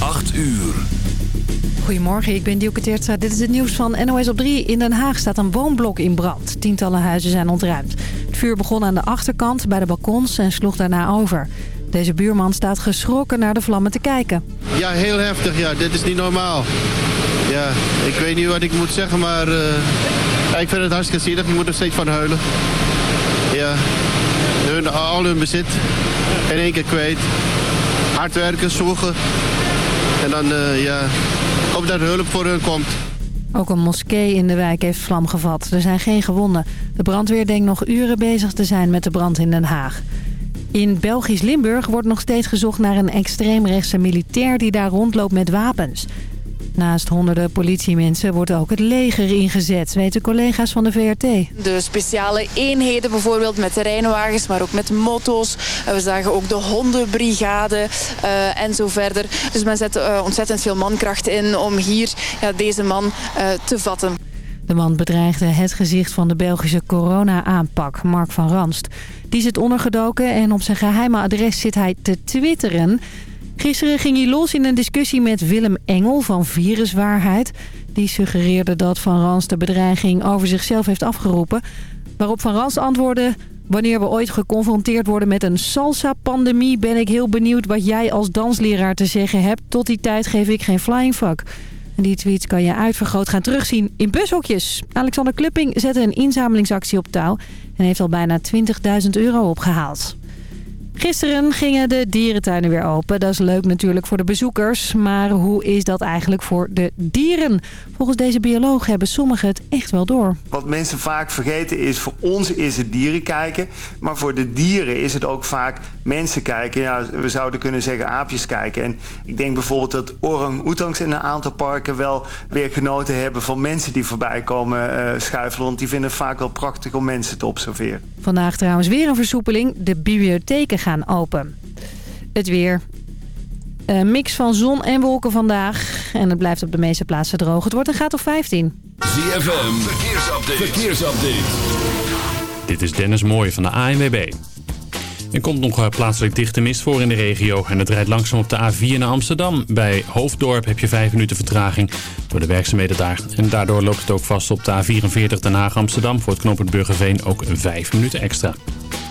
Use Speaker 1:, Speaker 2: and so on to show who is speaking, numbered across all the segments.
Speaker 1: 8 uur.
Speaker 2: Goedemorgen, ik ben Dielke Teertstra. Dit is het nieuws van NOS op 3. In Den Haag staat een woonblok in brand. Tientallen huizen zijn ontruimd. Het vuur begon aan de achterkant bij de balkons en sloeg daarna over. Deze buurman staat geschrokken naar de vlammen te kijken.
Speaker 3: Ja, heel heftig. Ja, dit is niet normaal. Ja, ik weet niet wat ik moet zeggen, maar uh, ik vind het hartstikke zielig. Ik moet er steeds van huilen. Ja, hun, al hun bezit in één keer kwijt. Hard werken, zoeken. En dan, uh, ja, hoop dat hulp voor hun komt.
Speaker 2: Ook een moskee in de wijk heeft vlam gevat. Er zijn geen gewonden. De brandweer denkt nog uren bezig te zijn met de brand in Den Haag. In Belgisch Limburg wordt nog steeds gezocht naar een extreemrechtse militair die daar rondloopt met wapens. Naast honderden politiemensen wordt ook het leger ingezet, weten collega's van de VRT.
Speaker 4: De speciale eenheden bijvoorbeeld met terreinwagens, maar ook met motto's. We zagen ook de hondenbrigade uh, en zo verder. Dus men zet uh, ontzettend veel mankracht in om hier ja, deze man uh, te vatten.
Speaker 2: De man bedreigde het gezicht van de Belgische corona-aanpak, Mark van Ranst. Die zit ondergedoken en op zijn geheime adres zit hij te twitteren. Gisteren ging hij los in een discussie met Willem Engel van Viruswaarheid. Die suggereerde dat Van Rans de bedreiging over zichzelf heeft afgeroepen. Waarop Van Rans antwoordde... Wanneer we ooit geconfronteerd worden met een salsa-pandemie... ben ik heel benieuwd wat jij als dansleraar te zeggen hebt. Tot die tijd geef ik geen flying fuck. En die tweets kan je uitvergroot gaan terugzien in bushokjes. Alexander Klupping zette een inzamelingsactie op touw... en heeft al bijna 20.000 euro opgehaald. Gisteren gingen de dierentuinen weer open. Dat is leuk natuurlijk voor de bezoekers. Maar hoe is dat eigenlijk voor de dieren? Volgens deze bioloog hebben sommigen het echt wel door.
Speaker 5: Wat mensen vaak vergeten is, voor ons is het dieren kijken. Maar voor de dieren is het ook vaak mensen kijken. Ja, we zouden kunnen zeggen aapjes kijken. En ik denk bijvoorbeeld dat orang-oetangs in een aantal parken wel weer genoten hebben van mensen die voorbij komen uh, schuifelen. Want die vinden het vaak wel prachtig om mensen te observeren.
Speaker 2: Vandaag trouwens weer een versoepeling. De bibliotheken gaan open. Het weer. Een mix van zon en wolken vandaag. En het blijft op de meeste plaatsen droog. Het wordt een graad of 15.
Speaker 1: ZFM, verkeersupdate. verkeersupdate.
Speaker 6: Dit is Dennis Mooij van de ANWB. Er komt nog plaatselijk dichte mist voor in de regio. En het rijdt langzaam op de A4 naar Amsterdam. Bij Hoofddorp heb je 5 minuten vertraging door de werkzaamheden daar. En daardoor loopt het ook vast op de A44 Den Haag Amsterdam. Voor het knooppunt Burgerveen ook 5 minuten extra.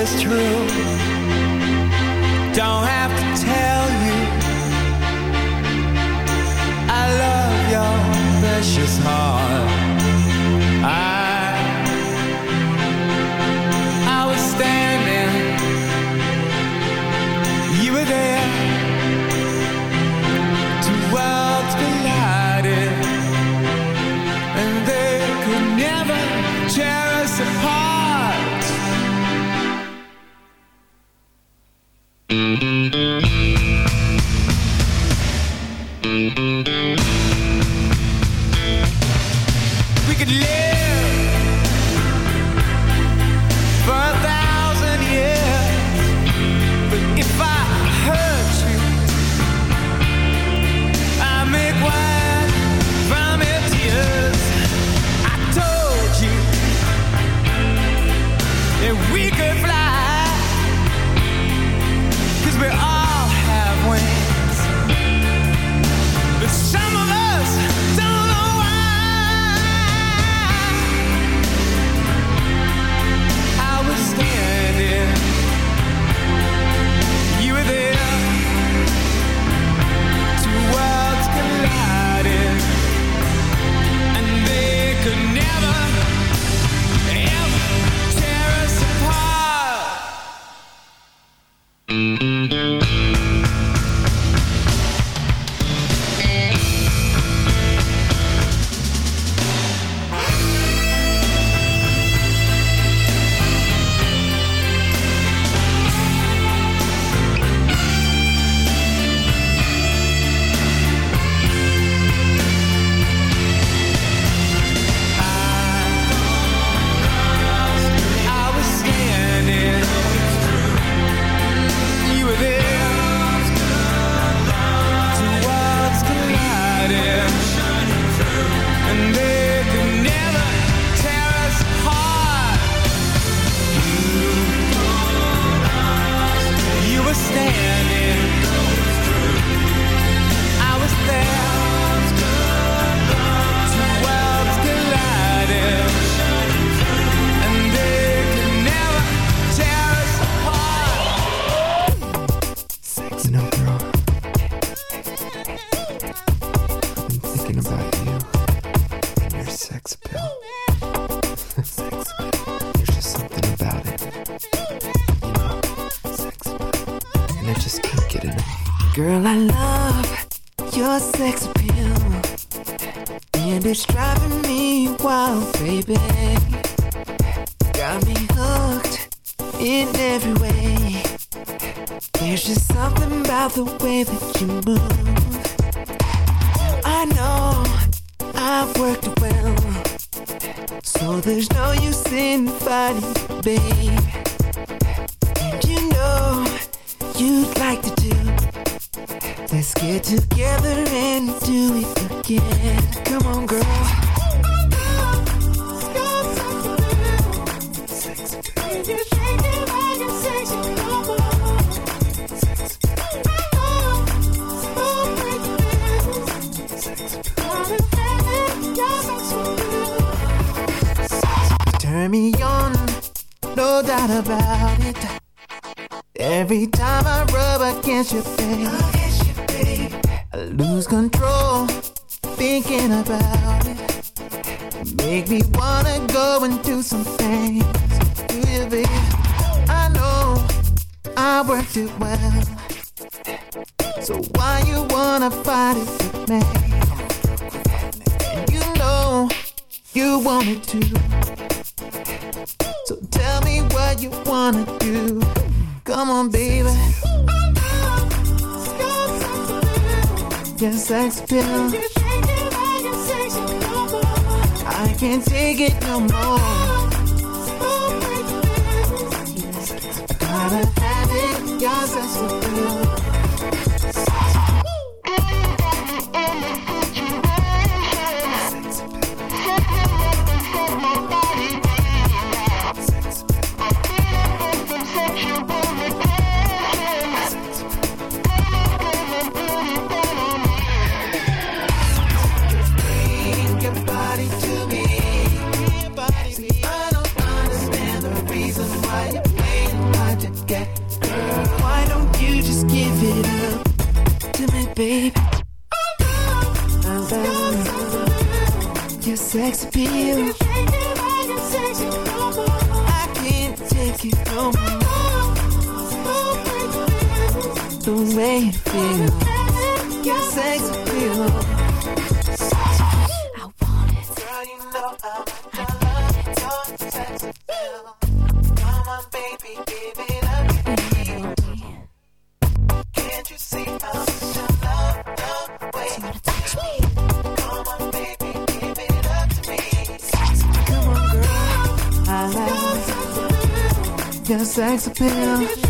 Speaker 7: always true. do. I can't take it
Speaker 8: no more. the way you feel. Your sex appeal. I want it. Girl, you know I want. Your sex appeal. Come on,
Speaker 9: baby, give
Speaker 10: it up
Speaker 8: to me. Can't you
Speaker 10: see I'm
Speaker 11: love? Come on, baby, give it up to me. Come on, girl. I your sex appeal.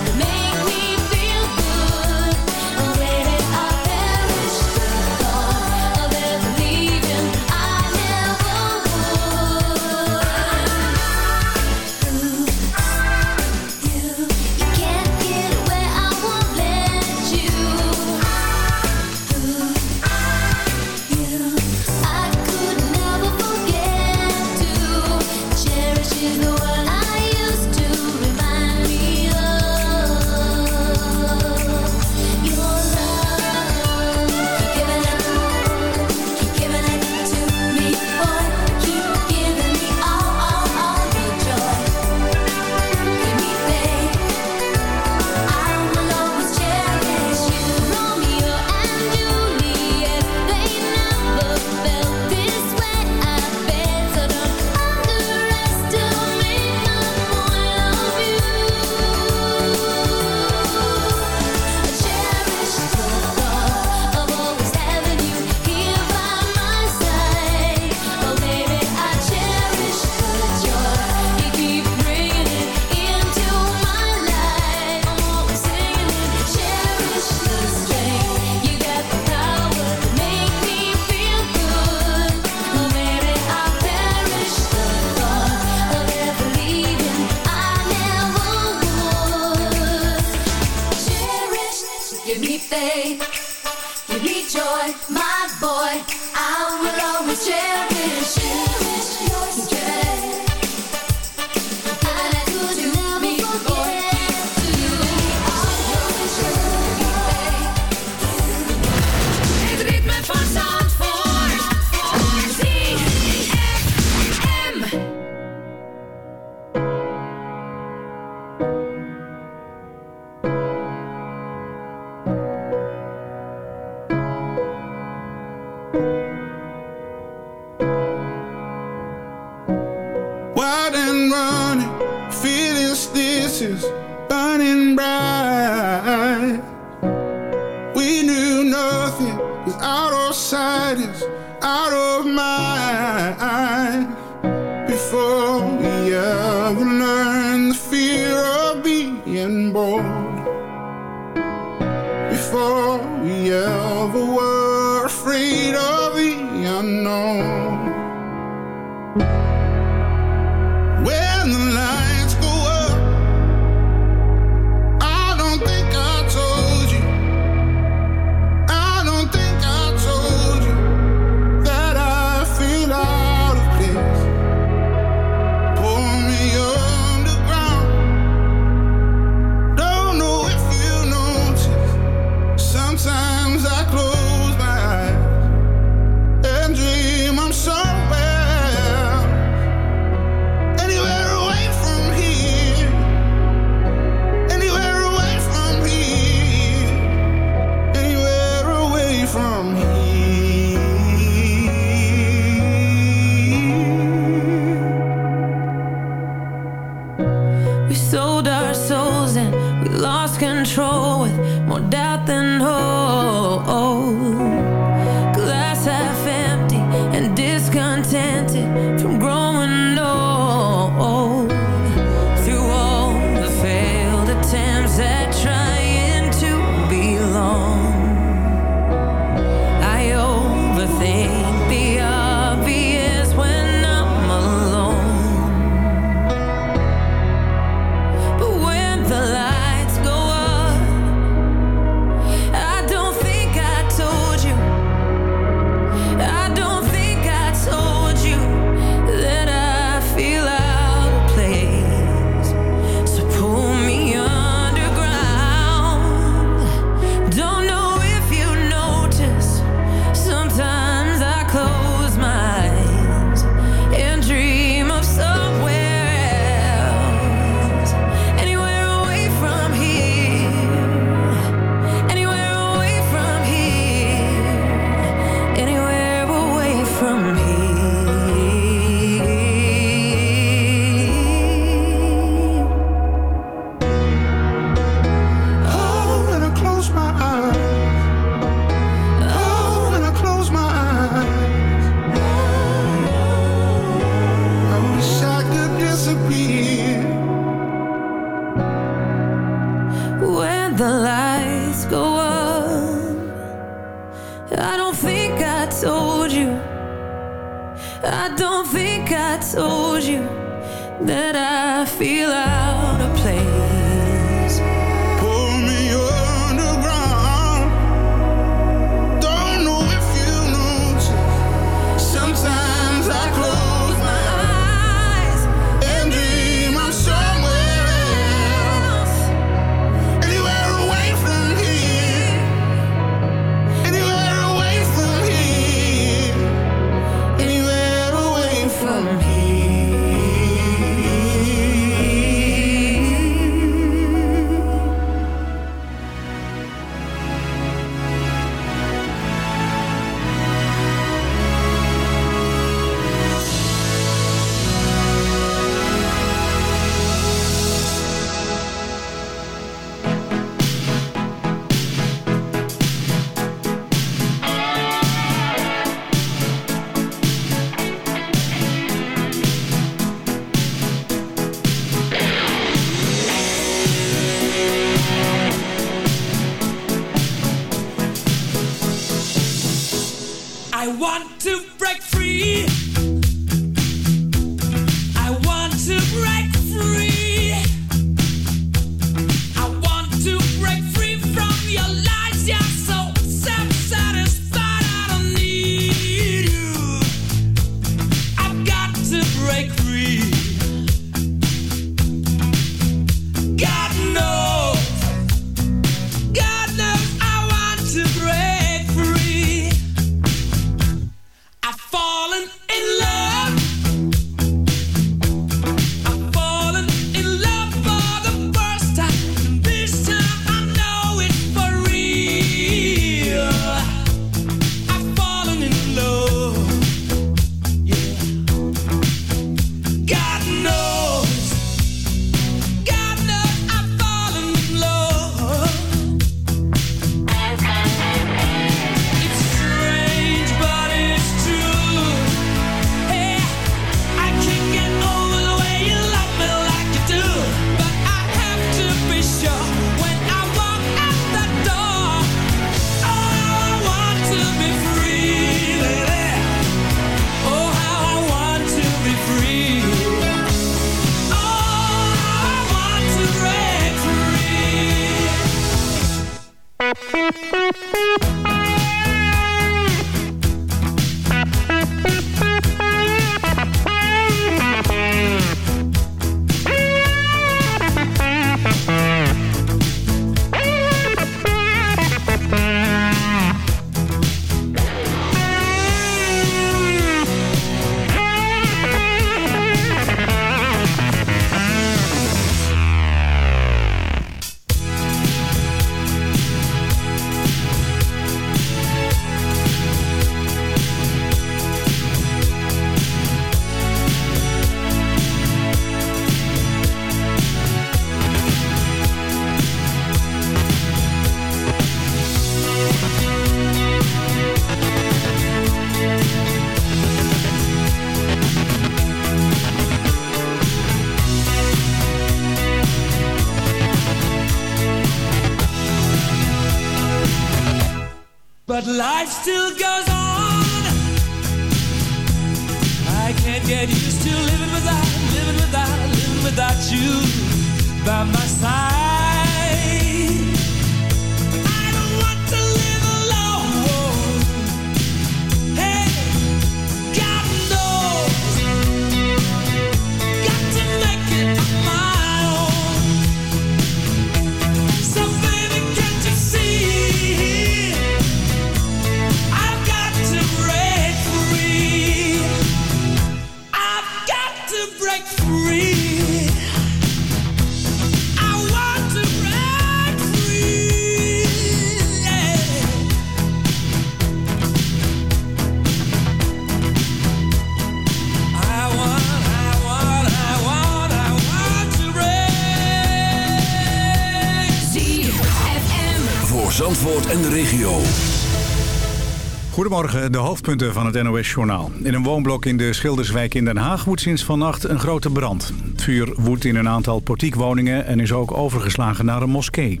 Speaker 12: Goedemorgen, de hoofdpunten van het NOS-journaal. In een woonblok in de Schilderswijk in Den Haag woedt sinds vannacht een grote brand. Het vuur woedt in een aantal portiekwoningen en is ook overgeslagen naar een moskee.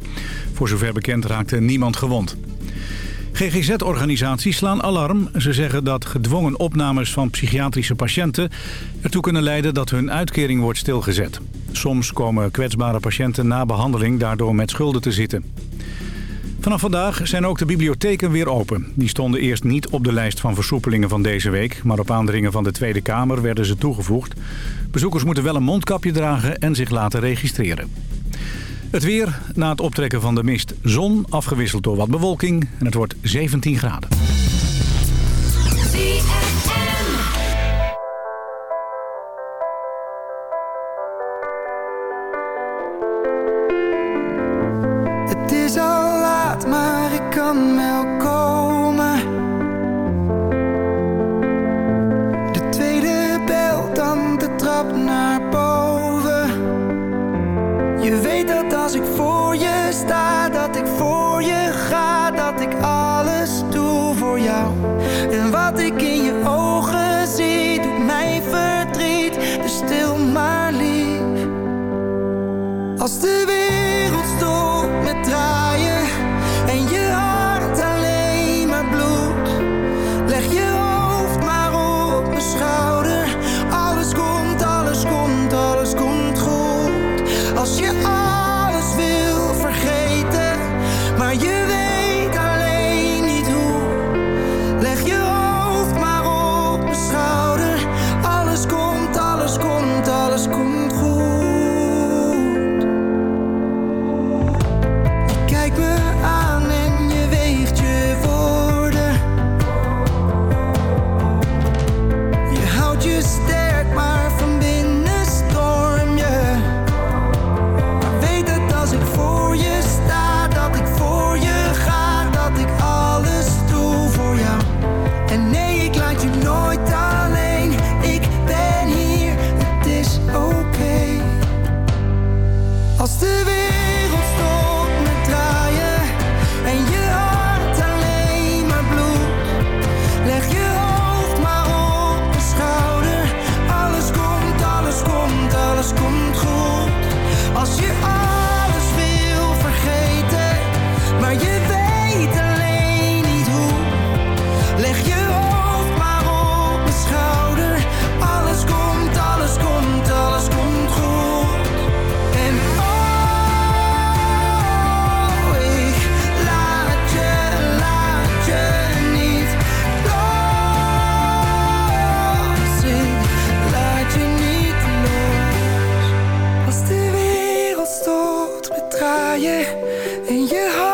Speaker 12: Voor zover bekend raakte niemand gewond. GGZ-organisaties slaan alarm. Ze zeggen dat gedwongen opnames van psychiatrische patiënten... ertoe kunnen leiden dat hun uitkering wordt stilgezet. Soms komen kwetsbare patiënten na behandeling daardoor met schulden te zitten. Vanaf vandaag zijn ook de bibliotheken weer open. Die stonden eerst niet op de lijst van versoepelingen van deze week... maar op aandringen van de Tweede Kamer werden ze toegevoegd. Bezoekers moeten wel een mondkapje dragen en zich laten registreren. Het weer na het optrekken van de mist. Zon afgewisseld door wat bewolking en het wordt 17 graden.
Speaker 9: I still. ja ja
Speaker 11: je.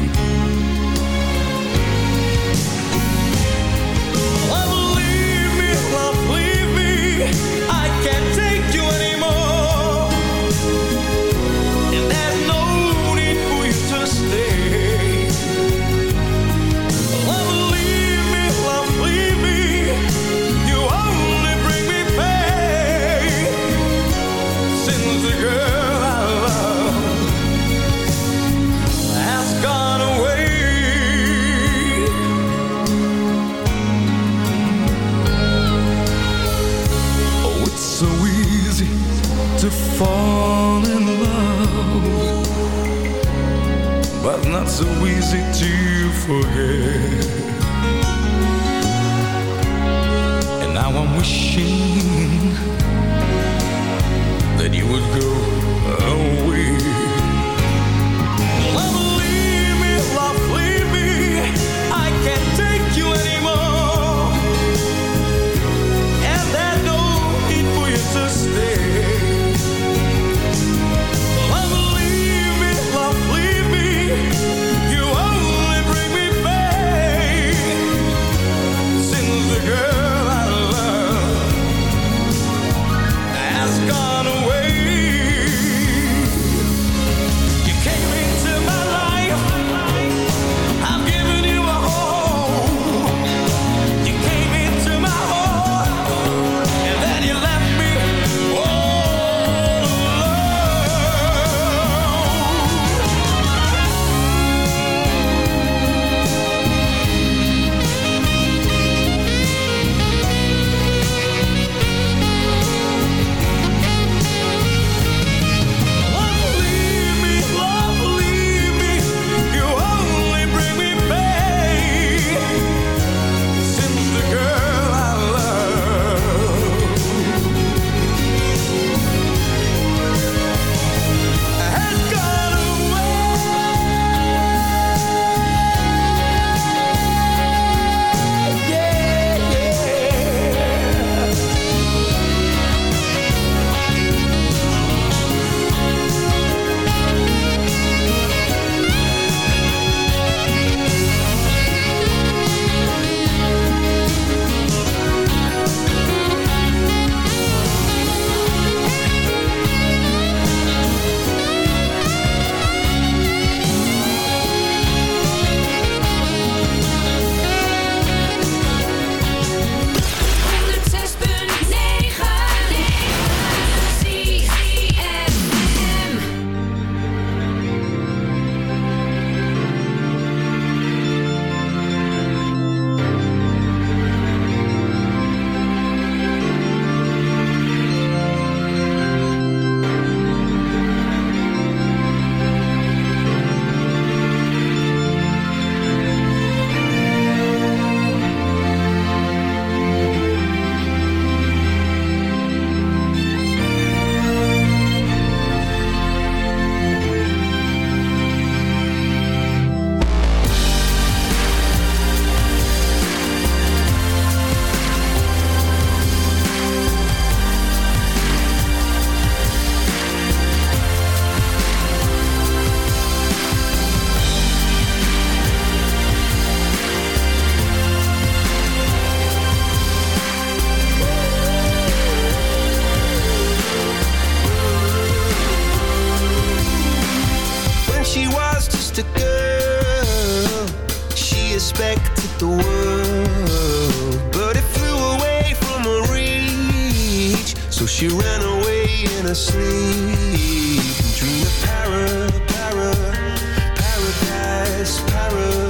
Speaker 13: she ran away in her sleep. Dream of para, para, paradise, para.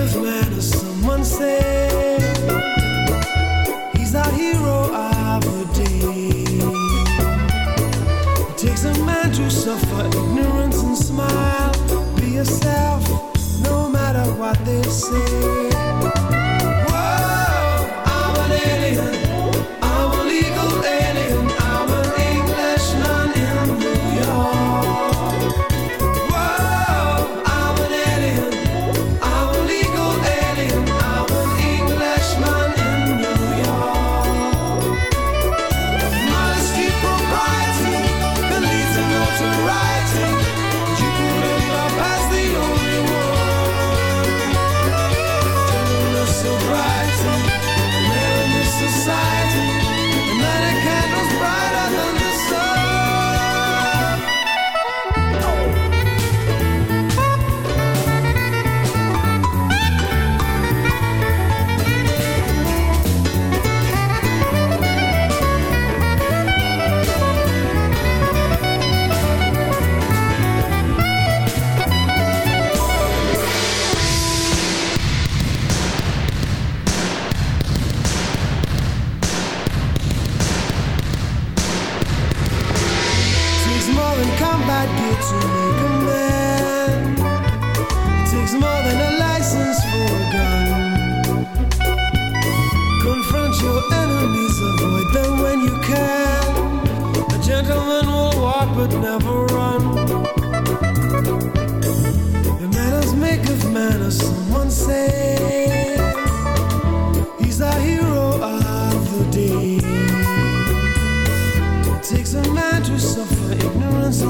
Speaker 12: Leaders matter, someone say He's our hero of the day. It takes a man to suffer ignorance and smile. Be yourself, no matter what they say.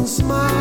Speaker 14: smile.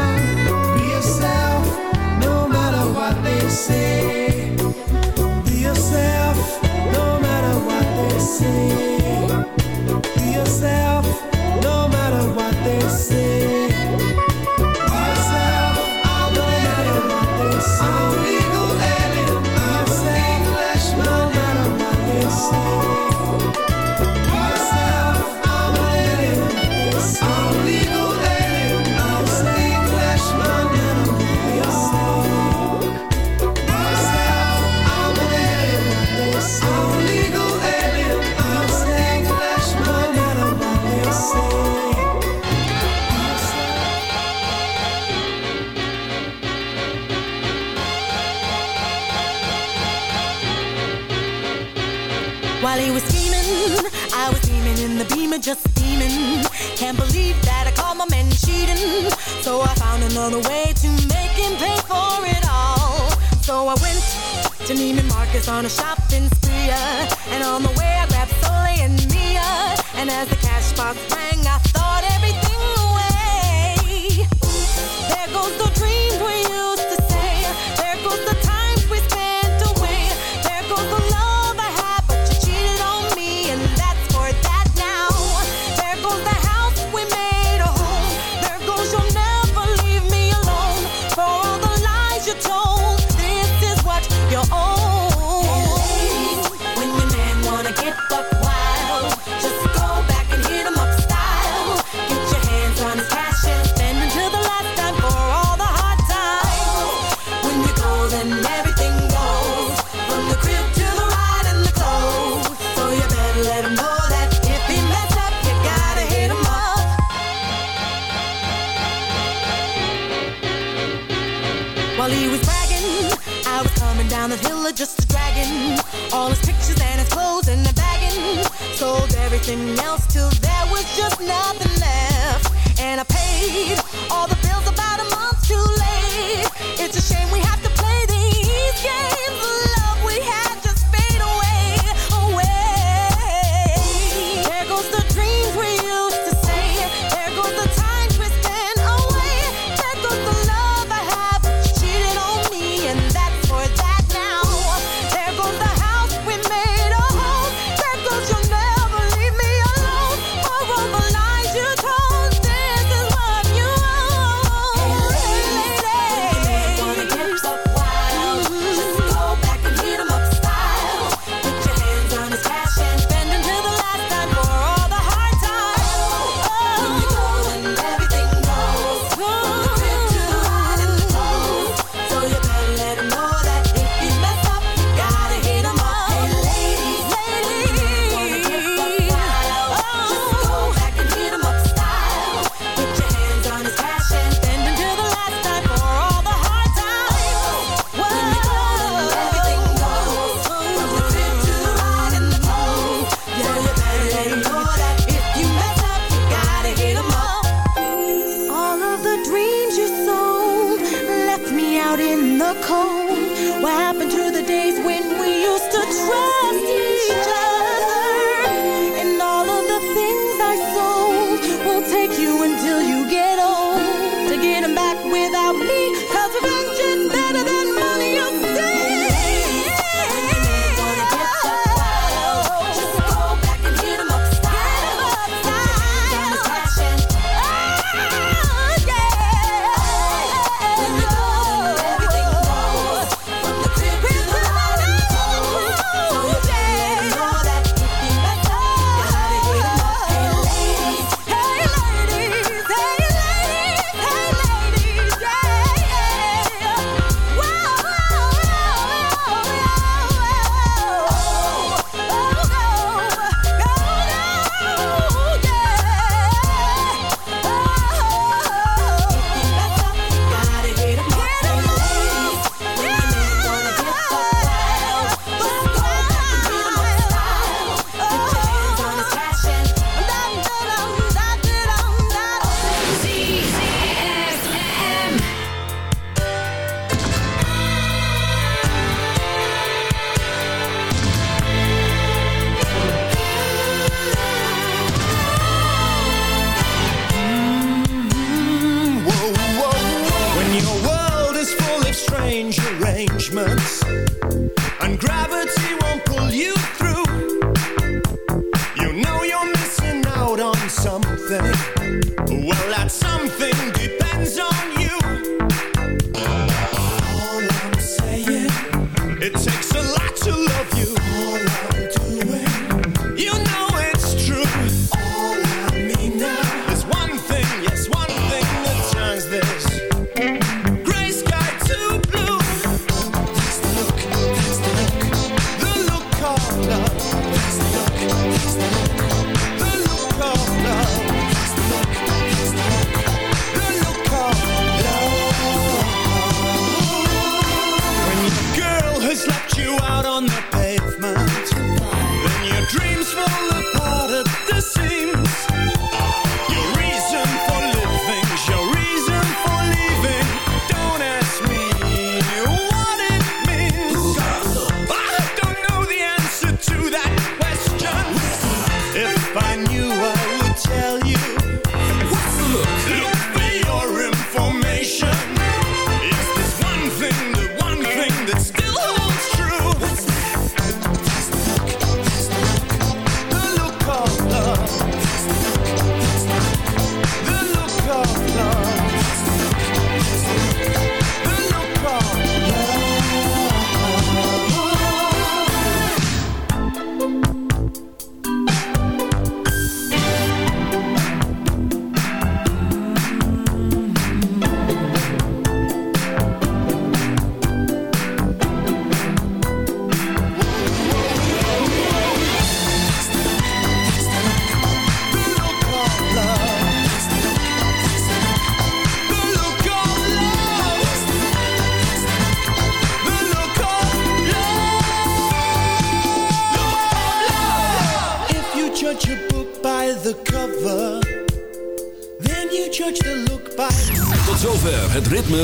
Speaker 14: found a way to make him pay for it all. So I went to Neiman Marcus on a shopping spree, uh, and on the way I grabbed Soleil and Mia, and as the cash box rang, I